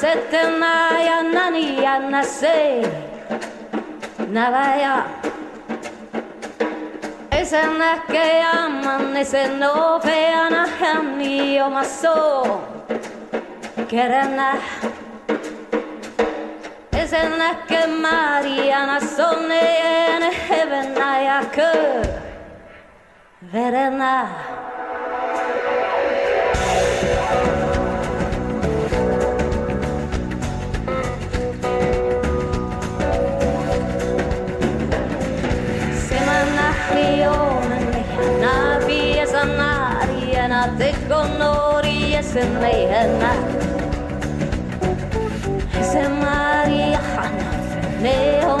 setna ya nani ya nase navaya esa na que aman ese no feana hamni o maso kerana esa na que mariana sonne en heaven ya que verena te conori e se nei hena. Se mari hana ne ho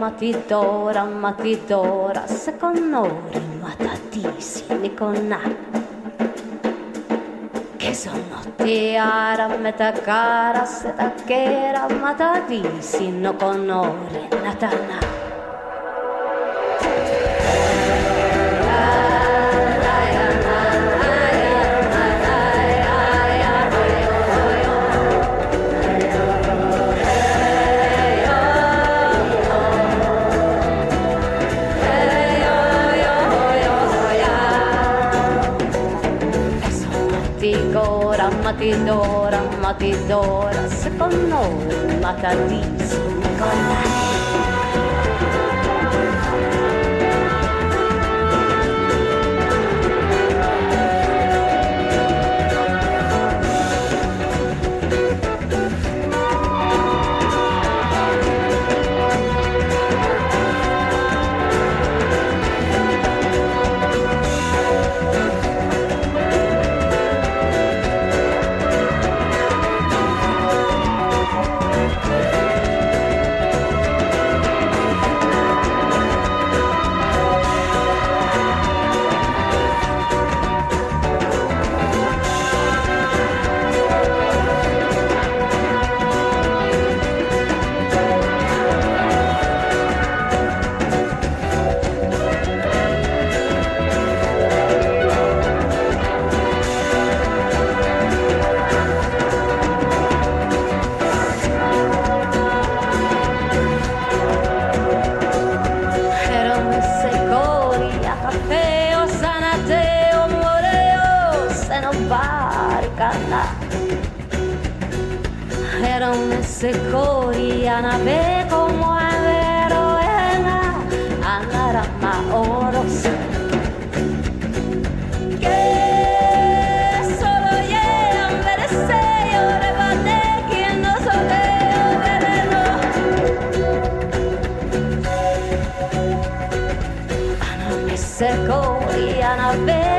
matidora, matidora, seconora, matatisi, niconna. Che sono tiara, metacara, setacara, matadisi, no conore, natanà. Matidora, Matidora, se tornou natalismo. Se secoria nave como eroena anarama orose que solo llegan merece ore bate quien no sabe veneno aname secoria nave